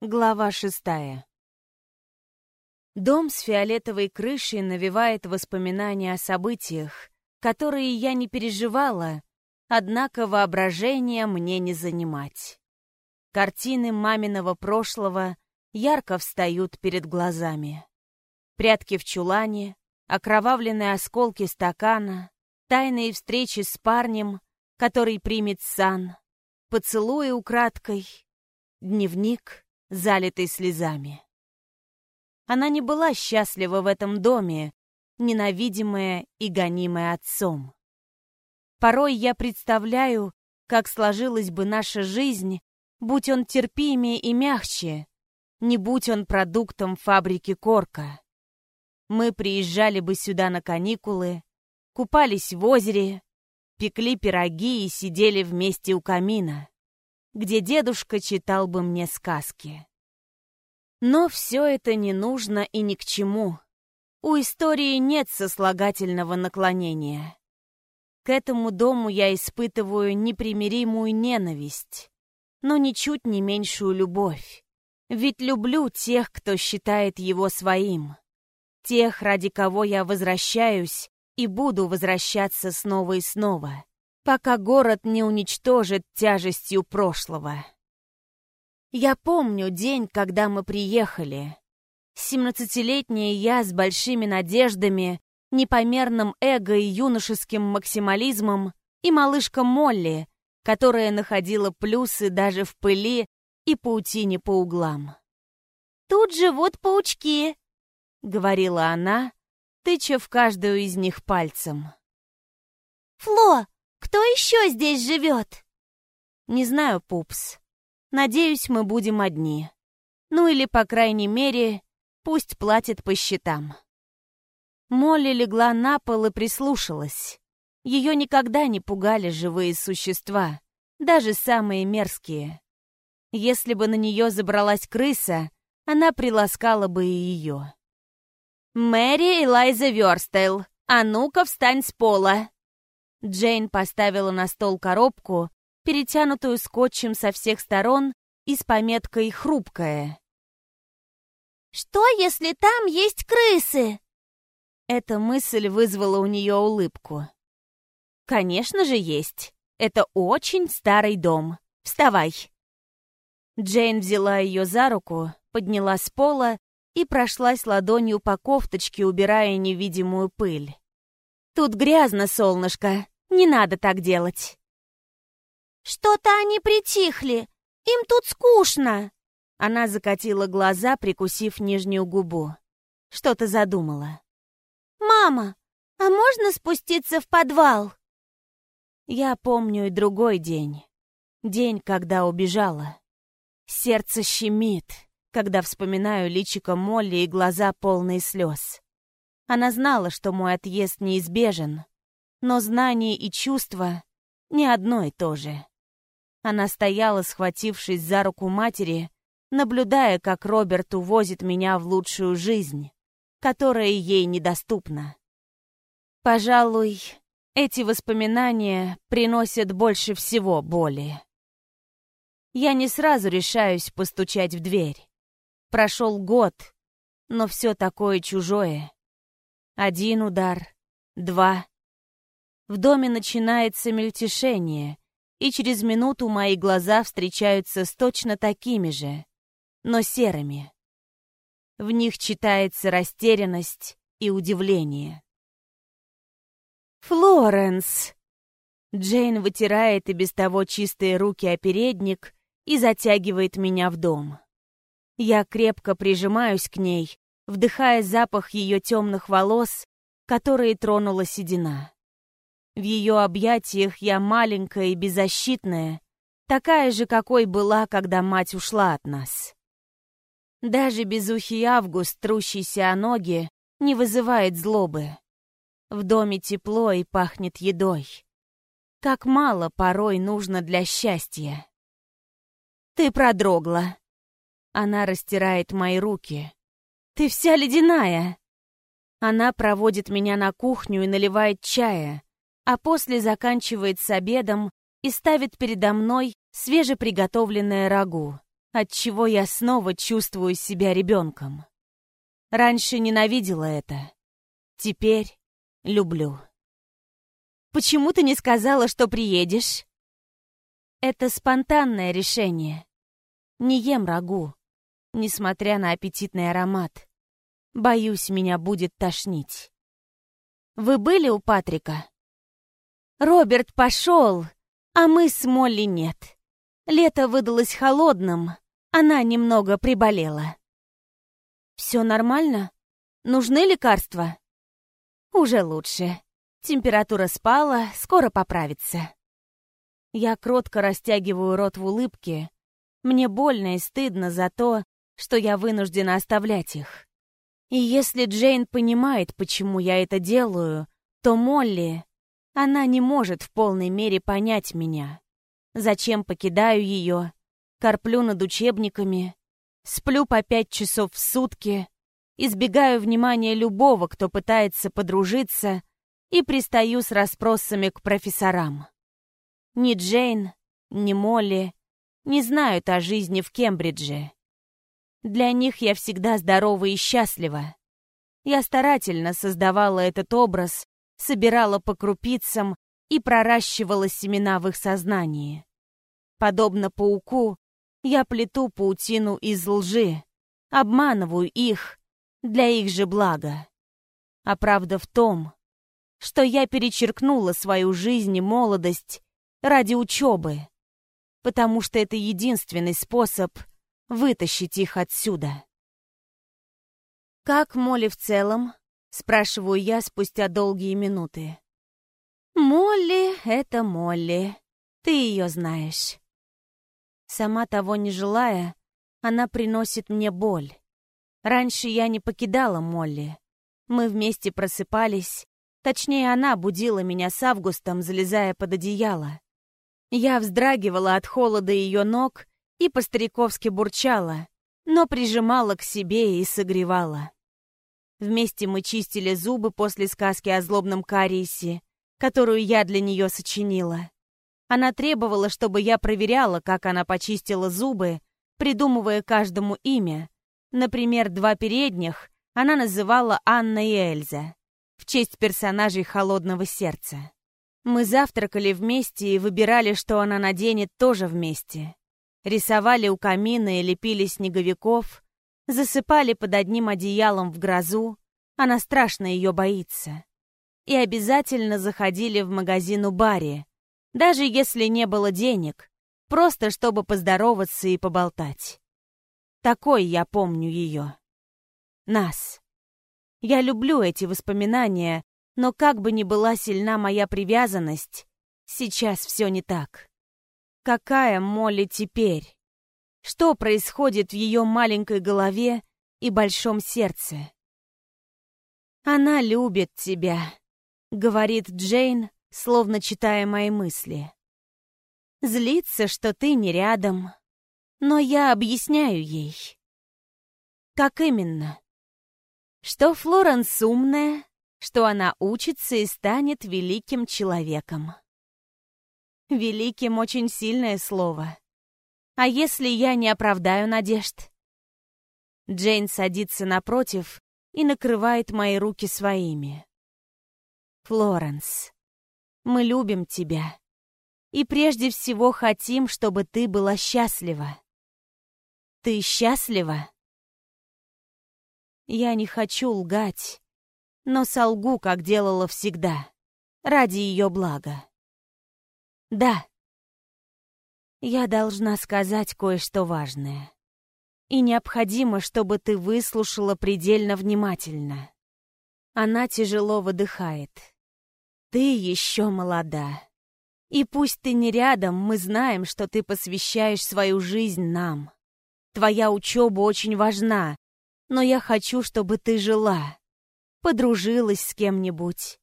Глава шестая. Дом с фиолетовой крышей навевает воспоминания о событиях, которые я не переживала, однако воображение мне не занимать. Картины маминого прошлого ярко встают перед глазами. Прятки в чулане, окровавленные осколки стакана, тайные встречи с парнем, который примет сан, поцелуи украдкой, дневник — залитый слезами. Она не была счастлива в этом доме, ненавидимая и гонимая отцом. Порой я представляю, как сложилась бы наша жизнь, будь он терпимее и мягче, не будь он продуктом фабрики Корка. Мы приезжали бы сюда на каникулы, купались в озере, пекли пироги и сидели вместе у камина где дедушка читал бы мне сказки. Но все это не нужно и ни к чему. У истории нет сослагательного наклонения. К этому дому я испытываю непримиримую ненависть, но ничуть не меньшую любовь. Ведь люблю тех, кто считает его своим. Тех, ради кого я возвращаюсь и буду возвращаться снова и снова пока город не уничтожит тяжестью прошлого. Я помню день, когда мы приехали. Семнадцатилетняя я с большими надеждами, непомерным эго и юношеским максимализмом, и малышка Молли, которая находила плюсы даже в пыли и паутине по углам. «Тут живут паучки», — говорила она, тыча в каждую из них пальцем. «Фло, кто еще здесь живет?» «Не знаю, Пупс. Надеюсь, мы будем одни. Ну или, по крайней мере, пусть платит по счетам». Молли легла на пол и прислушалась. Ее никогда не пугали живые существа, даже самые мерзкие. Если бы на нее забралась крыса, она приласкала бы и ее. «Мэри Элайза Верстейл, а ну-ка встань с пола!» Джейн поставила на стол коробку, перетянутую скотчем со всех сторон и с пометкой «Хрупкая». «Что, если там есть крысы?» Эта мысль вызвала у нее улыбку. «Конечно же есть. Это очень старый дом. Вставай!» Джейн взяла ее за руку, подняла с пола и прошлась ладонью по кофточке, убирая невидимую пыль. Тут грязно, солнышко. Не надо так делать. Что-то они притихли. Им тут скучно. Она закатила глаза, прикусив нижнюю губу. Что-то задумала. «Мама, а можно спуститься в подвал?» Я помню и другой день. День, когда убежала. Сердце щемит, когда вспоминаю личико Молли и глаза полные слез. Она знала, что мой отъезд неизбежен, но знание и чувство не одно и то же. Она стояла, схватившись за руку матери, наблюдая, как Роберт увозит меня в лучшую жизнь, которая ей недоступна. Пожалуй, эти воспоминания приносят больше всего боли. Я не сразу решаюсь постучать в дверь. Прошел год, но все такое чужое. Один удар, два. В доме начинается мельтешение, и через минуту мои глаза встречаются с точно такими же, но серыми. В них читается растерянность и удивление. «Флоренс!» Джейн вытирает и без того чистые руки о передник и затягивает меня в дом. Я крепко прижимаюсь к ней, вдыхая запах ее темных волос, которые тронула седина. В ее объятиях я маленькая и беззащитная, такая же, какой была, когда мать ушла от нас. Даже безухий август, трущийся о ноги, не вызывает злобы. В доме тепло и пахнет едой. Как мало порой нужно для счастья. Ты продрогла. Она растирает мои руки. «Ты вся ледяная!» Она проводит меня на кухню и наливает чая, а после заканчивает с обедом и ставит передо мной свежеприготовленное рагу, отчего я снова чувствую себя ребенком. Раньше ненавидела это. Теперь люблю. «Почему ты не сказала, что приедешь?» Это спонтанное решение. Не ем рагу, несмотря на аппетитный аромат. Боюсь, меня будет тошнить. Вы были у Патрика? Роберт пошел, а мы с Молли нет. Лето выдалось холодным, она немного приболела. Все нормально? Нужны лекарства? Уже лучше. Температура спала, скоро поправится. Я кротко растягиваю рот в улыбке. Мне больно и стыдно за то, что я вынуждена оставлять их. И если Джейн понимает, почему я это делаю, то Молли, она не может в полной мере понять меня. Зачем покидаю ее, корплю над учебниками, сплю по пять часов в сутки, избегаю внимания любого, кто пытается подружиться, и пристаю с расспросами к профессорам. Ни Джейн, ни Молли не знают о жизни в Кембридже. Для них я всегда здорова и счастлива. Я старательно создавала этот образ, собирала по крупицам и проращивала семена в их сознании. Подобно пауку, я плету паутину из лжи, обманываю их для их же блага. А правда в том, что я перечеркнула свою жизнь и молодость ради учебы, потому что это единственный способ вытащить их отсюда. «Как Молли в целом?» — спрашиваю я спустя долгие минуты. «Молли — это Молли. Ты ее знаешь». Сама того не желая, она приносит мне боль. Раньше я не покидала Молли. Мы вместе просыпались, точнее, она будила меня с августом, залезая под одеяло. Я вздрагивала от холода ее ног и по-стариковски бурчала, но прижимала к себе и согревала. Вместе мы чистили зубы после сказки о злобном кариесе, которую я для нее сочинила. Она требовала, чтобы я проверяла, как она почистила зубы, придумывая каждому имя. Например, два передних она называла Анна и Эльза, в честь персонажей «Холодного сердца». Мы завтракали вместе и выбирали, что она наденет тоже вместе. Рисовали у камина и лепили снеговиков, засыпали под одним одеялом в грозу, она страшно ее боится. И обязательно заходили в магазин у Барри, даже если не было денег, просто чтобы поздороваться и поболтать. Такой я помню ее. Нас. Я люблю эти воспоминания, но как бы ни была сильна моя привязанность, сейчас все не так. Какая Молли теперь? Что происходит в ее маленькой голове и большом сердце? «Она любит тебя», — говорит Джейн, словно читая мои мысли. «Злится, что ты не рядом, но я объясняю ей». «Как именно?» «Что Флоренс умная, что она учится и станет великим человеком. Великим очень сильное слово. А если я не оправдаю надежд? Джейн садится напротив и накрывает мои руки своими. Флоренс, мы любим тебя. И прежде всего хотим, чтобы ты была счастлива. Ты счастлива? Я не хочу лгать, но солгу, как делала всегда, ради ее блага. Да, я должна сказать кое-что важное. И необходимо, чтобы ты выслушала предельно внимательно. Она тяжело выдыхает. Ты еще молода. И пусть ты не рядом, мы знаем, что ты посвящаешь свою жизнь нам. Твоя учеба очень важна, но я хочу, чтобы ты жила, подружилась с кем-нибудь,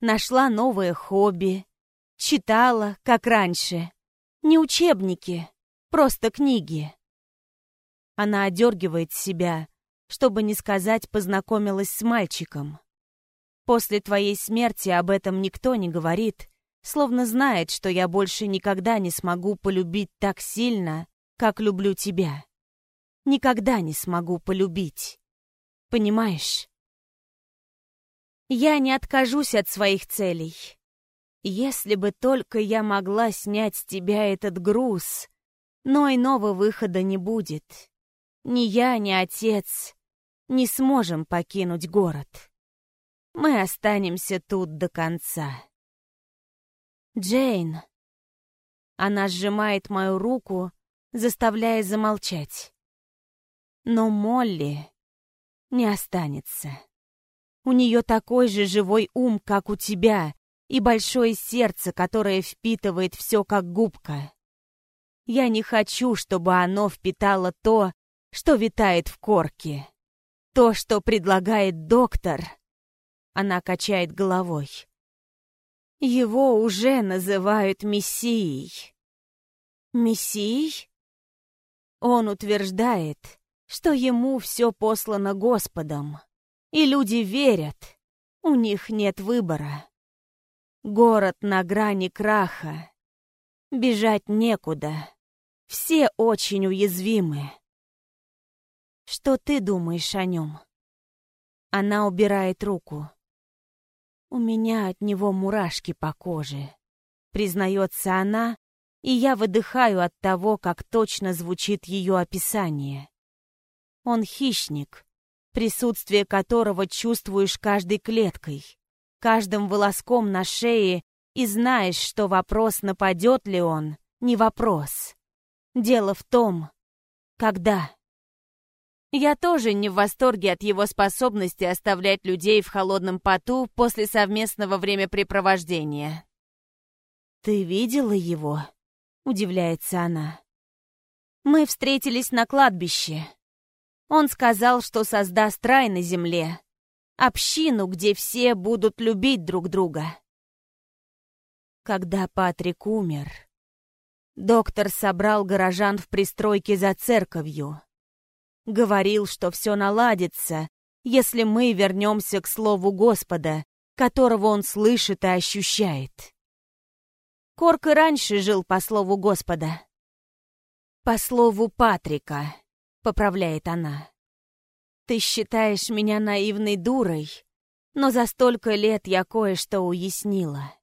нашла новое хобби, читала, как раньше. Не учебники, просто книги. Она одергивает себя, чтобы не сказать «познакомилась с мальчиком». После твоей смерти об этом никто не говорит, словно знает, что я больше никогда не смогу полюбить так сильно, как люблю тебя. никогда не смогу полюбить. Понимаешь? Я не откажусь от своих целей. Если бы только я могла снять с тебя этот груз, но иного выхода не будет. Ни я, ни отец не сможем покинуть город. Мы останемся тут до конца. Джейн. Она сжимает мою руку, заставляя замолчать. Но Молли не останется. У нее такой же живой ум, как у тебя, и большое сердце, которое впитывает все как губка. Я не хочу, чтобы оно впитало то, что витает в корке. То, что предлагает доктор. Она качает головой. Его уже называют мессией. Мессией? Он утверждает, что ему все послано Господом. И люди верят, у них нет выбора. Город на грани краха. Бежать некуда. Все очень уязвимы. Что ты думаешь о нем? Она убирает руку. У меня от него мурашки по коже. Признается она, и я выдыхаю от того, как точно звучит ее описание. Он хищник, присутствие которого чувствуешь каждой клеткой, каждым волоском на шее и знаешь, что вопрос, нападет ли он, не вопрос. Дело в том, когда. Я тоже не в восторге от его способности оставлять людей в холодном поту после совместного времяпрепровождения. «Ты видела его?» — удивляется она. «Мы встретились на кладбище. Он сказал, что создаст рай на земле, общину, где все будут любить друг друга. Когда Патрик умер, доктор собрал горожан в пристройке за церковью. Говорил, что все наладится, если мы вернемся к слову Господа, которого он слышит и ощущает. Корк и раньше жил по слову Господа. По слову Патрика поправляет она. Ты считаешь меня наивной дурой, но за столько лет я кое-что уяснила.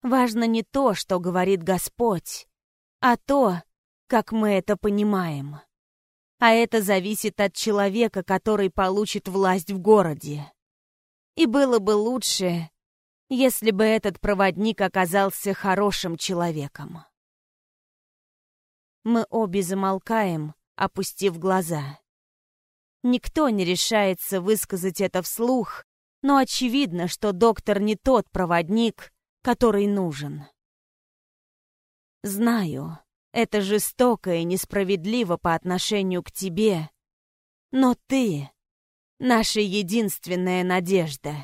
Важно не то, что говорит Господь, а то, как мы это понимаем. А это зависит от человека, который получит власть в городе. И было бы лучше, если бы этот проводник оказался хорошим человеком. Мы обе замолкаем, опустив глаза. Никто не решается высказать это вслух, но очевидно, что доктор не тот проводник, который нужен. Знаю, это жестоко и несправедливо по отношению к тебе, но ты — наша единственная надежда.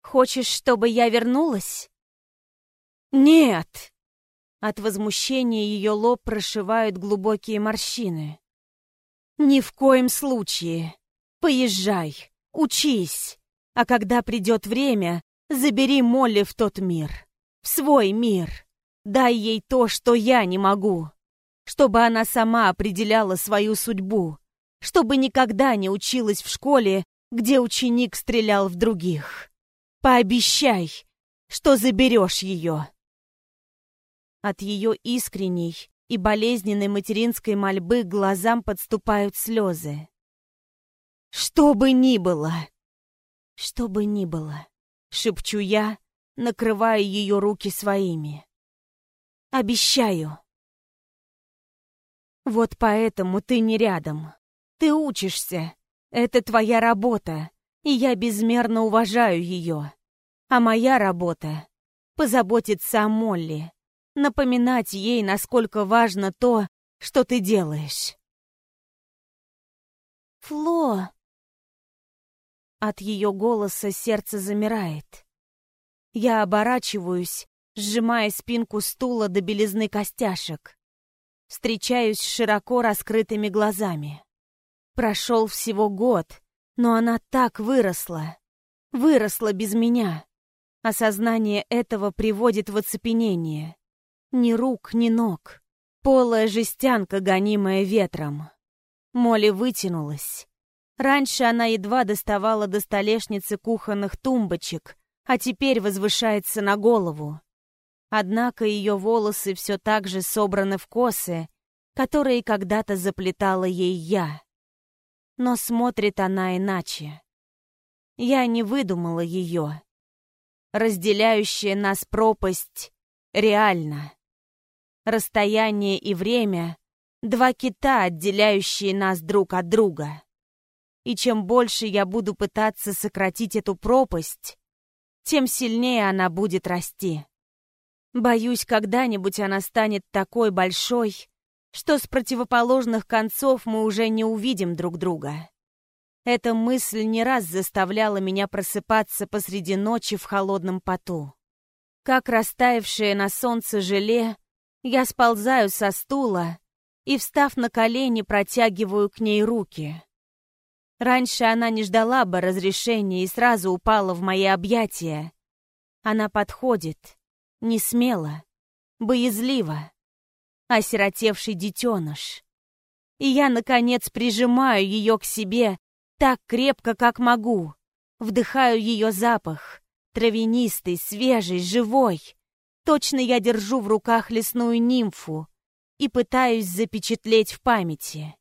Хочешь, чтобы я вернулась? Нет! От возмущения ее лоб прошивают глубокие морщины. «Ни в коем случае! Поезжай, учись, а когда придет время, забери Молли в тот мир, в свой мир. Дай ей то, что я не могу, чтобы она сама определяла свою судьбу, чтобы никогда не училась в школе, где ученик стрелял в других. Пообещай, что заберешь ее». От ее искренней и болезненной материнской мольбы глазам подступают слезы. «Что бы ни было!» «Что бы ни было!» — шепчу я, накрывая ее руки своими. «Обещаю!» «Вот поэтому ты не рядом. Ты учишься. Это твоя работа, и я безмерно уважаю ее. А моя работа — позаботиться о Молли, напоминать ей, насколько важно то, что ты делаешь. Фло. От ее голоса сердце замирает. Я оборачиваюсь, сжимая спинку стула до белизны костяшек. Встречаюсь с широко раскрытыми глазами. Прошел всего год, но она так выросла. Выросла без меня. Осознание этого приводит в оцепенение. Ни рук, ни ног. Полая жестянка, гонимая ветром. Молли вытянулась. Раньше она едва доставала до столешницы кухонных тумбочек, а теперь возвышается на голову. Однако ее волосы все так же собраны в косы, которые когда-то заплетала ей я. Но смотрит она иначе. Я не выдумала ее. Разделяющая нас пропасть реально. Расстояние и время — два кита, отделяющие нас друг от друга. И чем больше я буду пытаться сократить эту пропасть, тем сильнее она будет расти. Боюсь, когда-нибудь она станет такой большой, что с противоположных концов мы уже не увидим друг друга. Эта мысль не раз заставляла меня просыпаться посреди ночи в холодном поту. Как растаявшее на солнце желе, я сползаю со стула и, встав на колени, протягиваю к ней руки. Раньше она не ждала бы разрешения и сразу упала в мои объятия. Она подходит, не смело, боязливо, осиротевший детеныш. И я, наконец, прижимаю ее к себе так крепко, как могу, вдыхаю ее запах, травянистый, свежий, живой. Точно я держу в руках лесную нимфу и пытаюсь запечатлеть в памяти.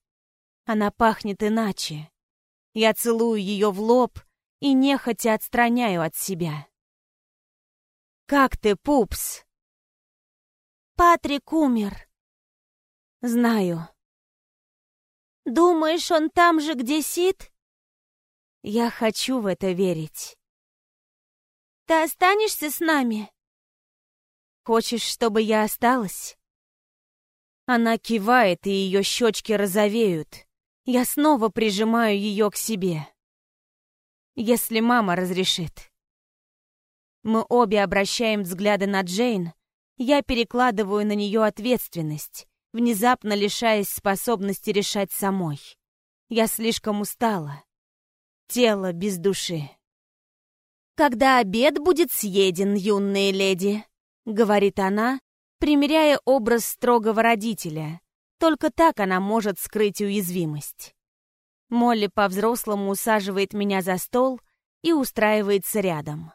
Она пахнет иначе. Я целую ее в лоб и нехотя отстраняю от себя. «Как ты, пупс?» «Патрик умер». «Знаю». «Думаешь, он там же, где Сид?» «Я хочу в это верить». «Ты останешься с нами?» «Хочешь, чтобы я осталась?» Она кивает, и ее щечки розовеют. Я снова прижимаю ее к себе. Если мама разрешит. Мы обе обращаем взгляды на Джейн. Я перекладываю на нее ответственность, внезапно лишаясь способности решать самой. Я слишком устала. Тело без души. «Когда обед будет съеден, юные леди», — говорит она, примеряя образ строгого родителя, только так она может скрыть уязвимость. Молли по-взрослому усаживает меня за стол и устраивается рядом.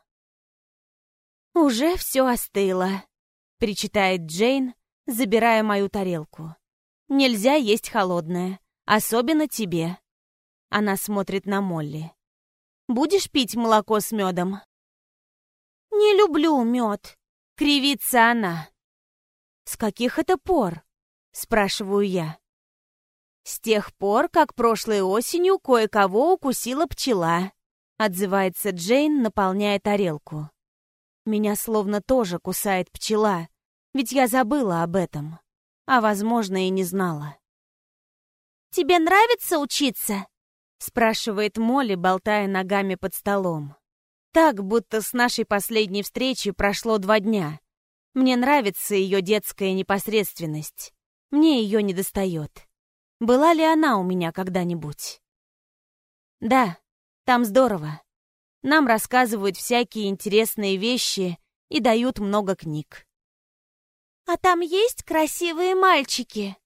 «Уже все остыло», — причитает Джейн, забирая мою тарелку. «Нельзя есть холодное, особенно тебе». Она смотрит на Молли. «Будешь пить молоко с медом?» «Не люблю мед», — кривится она. «С каких это пор?» — спрашиваю я. «С тех пор, как прошлой осенью кое-кого укусила пчела», — отзывается Джейн, наполняя тарелку. «Меня словно тоже кусает пчела, ведь я забыла об этом, а, возможно, и не знала». «Тебе нравится учиться?» — спрашивает Молли, болтая ногами под столом. Так, будто с нашей последней встречи прошло два дня. Мне нравится ее детская непосредственность. Мне ее не достает. Была ли она у меня когда-нибудь? Да, там здорово. Нам рассказывают всякие интересные вещи и дают много книг. А там есть красивые мальчики?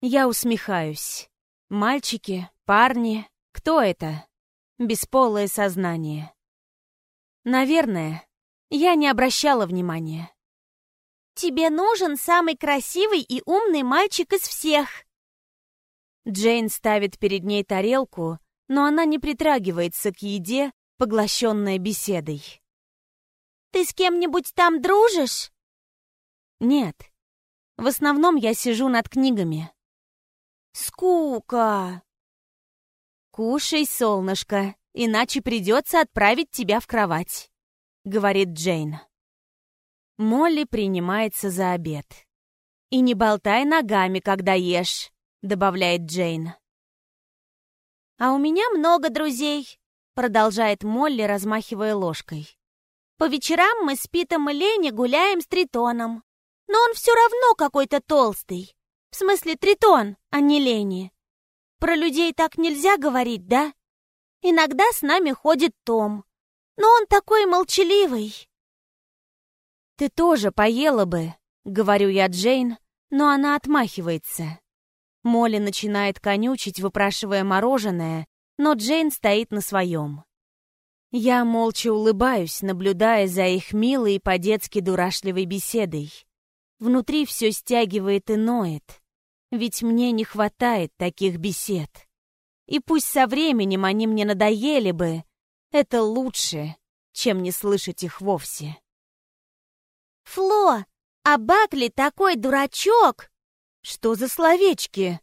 Я усмехаюсь. Мальчики, парни, кто это? Бесполое сознание. Наверное, я не обращала внимания. Тебе нужен самый красивый и умный мальчик из всех!» Джейн ставит перед ней тарелку, но она не притрагивается к еде, поглощенная беседой. «Ты с кем-нибудь там дружишь?» «Нет. В основном я сижу над книгами». «Скука!» «Кушай, солнышко, иначе придется отправить тебя в кровать», — говорит Джейн. Молли принимается за обед. «И не болтай ногами, когда ешь», — добавляет Джейн. «А у меня много друзей», — продолжает Молли, размахивая ложкой. «По вечерам мы с Питом и Лени гуляем с Тритоном. Но он все равно какой-то толстый. В смысле Тритон, а не Лени. Про людей так нельзя говорить, да? Иногда с нами ходит Том. Но он такой молчаливый. «Ты тоже поела бы», — говорю я Джейн, но она отмахивается. Молли начинает конючить, выпрашивая мороженое, но Джейн стоит на своем. Я молча улыбаюсь, наблюдая за их милой и по-детски дурашливой беседой. Внутри все стягивает и ноет, ведь мне не хватает таких бесед. И пусть со временем они мне надоели бы, это лучше, чем не слышать их вовсе. «Фло, а Бакли такой дурачок!» «Что за словечки?»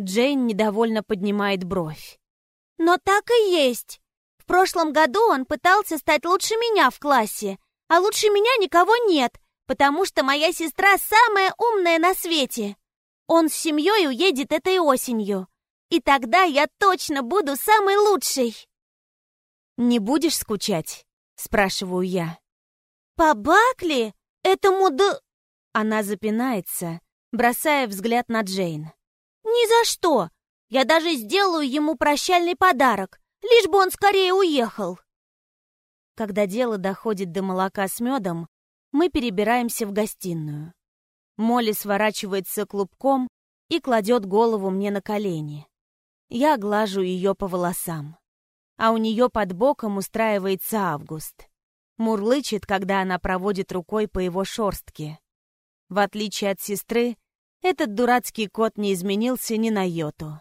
Джейн недовольно поднимает бровь. «Но так и есть. В прошлом году он пытался стать лучше меня в классе, а лучше меня никого нет, потому что моя сестра самая умная на свете. Он с семьей уедет этой осенью, и тогда я точно буду самой лучшей. «Не будешь скучать?» — спрашиваю я. «По Бакли? Этому д...» Она запинается, бросая взгляд на Джейн. «Ни за что! Я даже сделаю ему прощальный подарок, Лишь бы он скорее уехал. Когда дело доходит до молока с медом, мы перебираемся в гостиную. Молли сворачивается клубком и кладет голову мне на колени. Я глажу ее по волосам. А у нее под боком устраивается Август. Мурлычет, когда она проводит рукой по его шорстке. В отличие от сестры, этот дурацкий кот не изменился ни на йоту.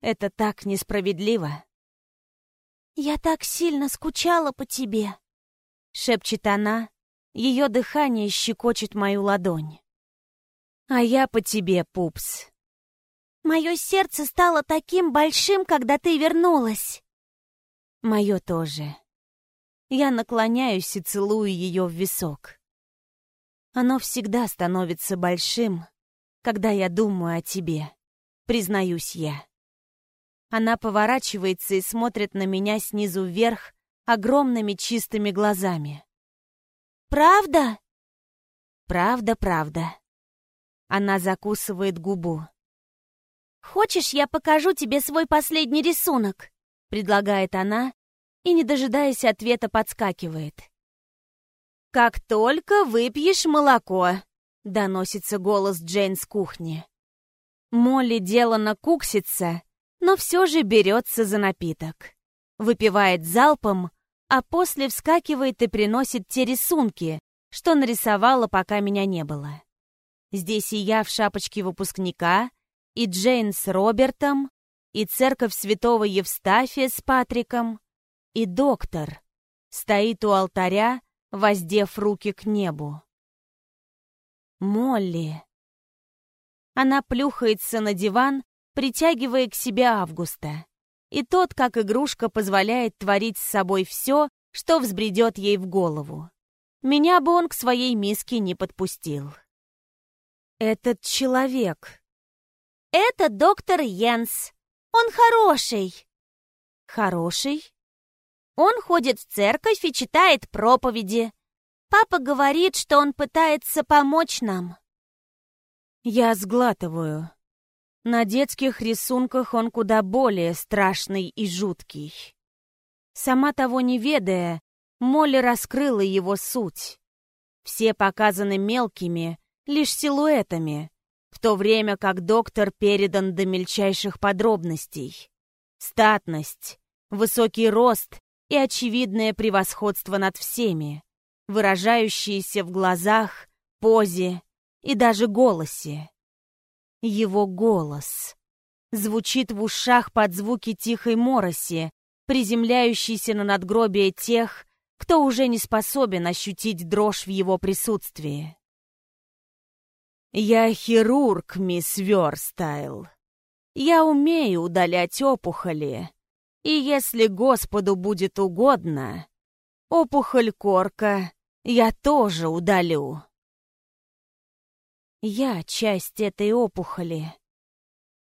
Это так несправедливо. «Я так сильно скучала по тебе», — шепчет она. Ее дыхание щекочет мою ладонь. «А я по тебе, пупс». «Мое сердце стало таким большим, когда ты вернулась». «Мое тоже». Я наклоняюсь и целую ее в висок. Оно всегда становится большим, когда я думаю о тебе, признаюсь я. Она поворачивается и смотрит на меня снизу вверх огромными чистыми глазами. «Правда?» «Правда, правда». Она закусывает губу. «Хочешь, я покажу тебе свой последний рисунок?» предлагает она и, не дожидаясь ответа, подскакивает. «Как только выпьешь молоко», — доносится голос Джейн с кухни. Молли делано куксится, но все же берется за напиток. Выпивает залпом, а после вскакивает и приносит те рисунки, что нарисовала, пока меня не было. Здесь и я в шапочке выпускника, и Джейн с Робертом, и церковь святого Евстафия с Патриком, и доктор стоит у алтаря, воздев руки к небу. Молли. Она плюхается на диван притягивая к себе Августа. И тот, как игрушка, позволяет творить с собой все, что взбредет ей в голову. Меня бы он к своей миске не подпустил. Этот человек. Это доктор Йенс. Он хороший. Хороший? Он ходит в церковь и читает проповеди. Папа говорит, что он пытается помочь нам. Я сглатываю. На детских рисунках он куда более страшный и жуткий. Сама того не ведая, Молли раскрыла его суть. Все показаны мелкими, лишь силуэтами, в то время как доктор передан до мельчайших подробностей. Статность, высокий рост и очевидное превосходство над всеми, выражающиеся в глазах, позе и даже голосе. Его голос звучит в ушах под звуки тихой мороси, приземляющейся на надгробие тех, кто уже не способен ощутить дрожь в его присутствии. «Я хирург, мисс Верстайл. Я умею удалять опухоли, и если Господу будет угодно, опухоль корка я тоже удалю». Я часть этой опухоли.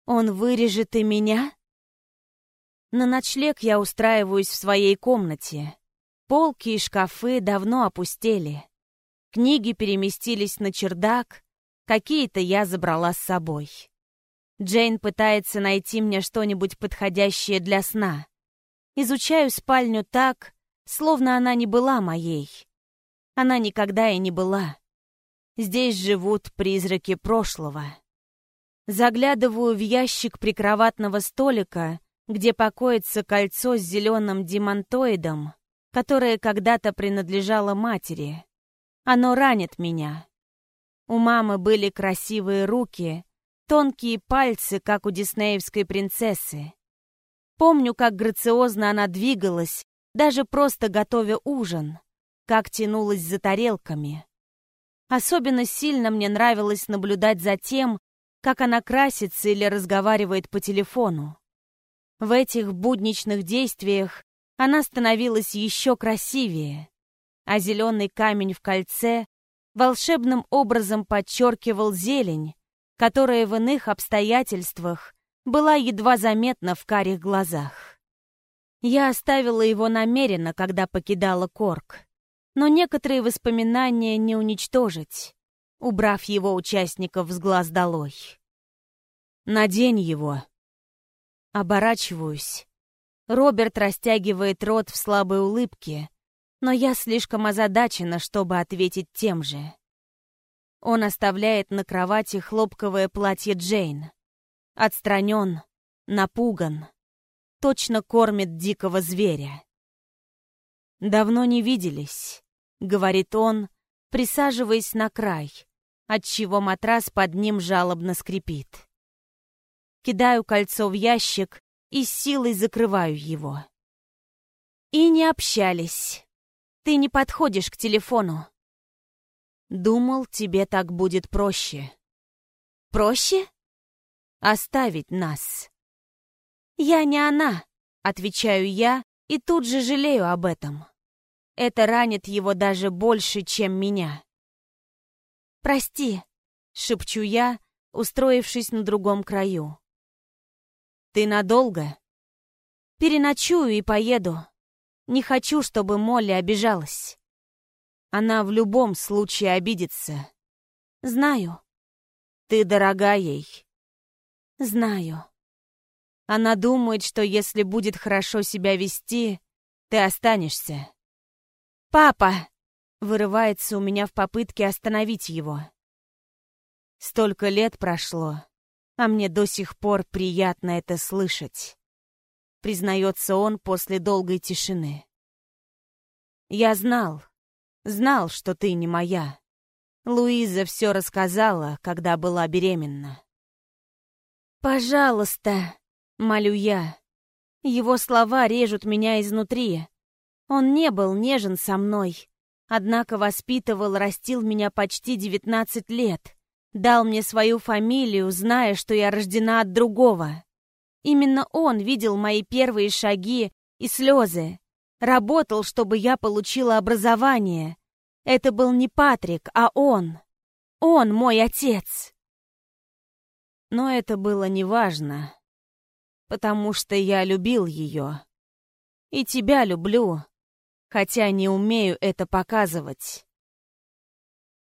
Он вырежет и меня? На ночлег я устраиваюсь в своей комнате. Полки и шкафы давно опустели. Книги переместились на чердак, какие-то я забрала с собой. Джейн пытается найти мне что-нибудь подходящее для сна. Изучаю спальню так, словно она не была моей. Она никогда и не была. Здесь живут призраки прошлого. Заглядываю в ящик прикроватного столика, где покоится кольцо с зеленым демонтоидом, которое когда-то принадлежало матери. Оно ранит меня. У мамы были красивые руки, тонкие пальцы, как у диснеевской принцессы. Помню, как грациозно она двигалась, даже просто готовя ужин, как тянулась за тарелками. Особенно сильно мне нравилось наблюдать за тем, как она красится или разговаривает по телефону. В этих будничных действиях она становилась еще красивее, а зеленый камень в кольце волшебным образом подчеркивал зелень, которая в иных обстоятельствах была едва заметна в карих глазах. Я оставила его намеренно, когда покидала Корк, но некоторые воспоминания не уничтожить, убрав его участников с глаз долой. «Надень его!» Оборачиваюсь. Роберт растягивает рот в слабой улыбке, но я слишком озадачена, чтобы ответить тем же. Он оставляет на кровати хлопковое платье Джейн. Отстранен, напуган. Точно кормит дикого зверя. «Давно не виделись», — говорит он, присаживаясь на край, отчего матрас под ним жалобно скрипит. Кидаю кольцо в ящик и силой закрываю его. И не общались. Ты не подходишь к телефону. Думал, тебе так будет проще. Проще? Оставить нас. Я не она, отвечаю я и тут же жалею об этом. Это ранит его даже больше, чем меня. «Прости», — шепчу я, устроившись на другом краю. «Ты надолго?» «Переночую и поеду. Не хочу, чтобы Молли обижалась». Она в любом случае обидится. Знаю. Ты дорога ей. Знаю. Она думает, что если будет хорошо себя вести, ты останешься. «Папа!» — вырывается у меня в попытке остановить его. Столько лет прошло, а мне до сих пор приятно это слышать. Признается он после долгой тишины. Я знал, Знал, что ты не моя. Луиза все рассказала, когда была беременна. «Пожалуйста», — молю я. Его слова режут меня изнутри. Он не был нежен со мной, однако воспитывал, растил меня почти девятнадцать лет, дал мне свою фамилию, зная, что я рождена от другого. Именно он видел мои первые шаги и слезы, Работал, чтобы я получила образование. Это был не Патрик, а он. Он мой отец. Но это было неважно, потому что я любил ее. И тебя люблю, хотя не умею это показывать.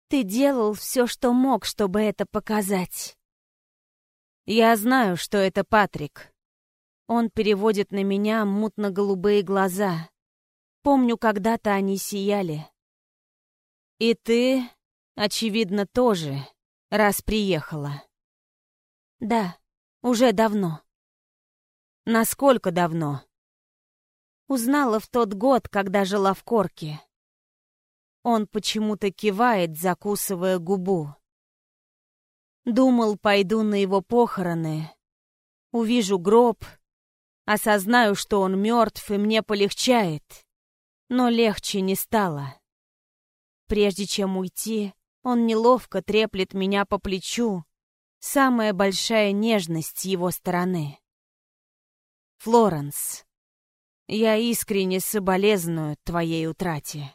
Ты делал все, что мог, чтобы это показать. Я знаю, что это Патрик. Он переводит на меня мутно-голубые глаза. Помню, когда-то они сияли. И ты, очевидно, тоже, раз приехала. Да, уже давно. Насколько давно? Узнала в тот год, когда жила в Корке. Он почему-то кивает, закусывая губу. Думал, пойду на его похороны. Увижу гроб, осознаю, что он мертв, и мне полегчает но легче не стало. Прежде чем уйти, он неловко треплет меня по плечу. Самая большая нежность с его стороны. Флоренс, я искренне соболезную твоей утрате.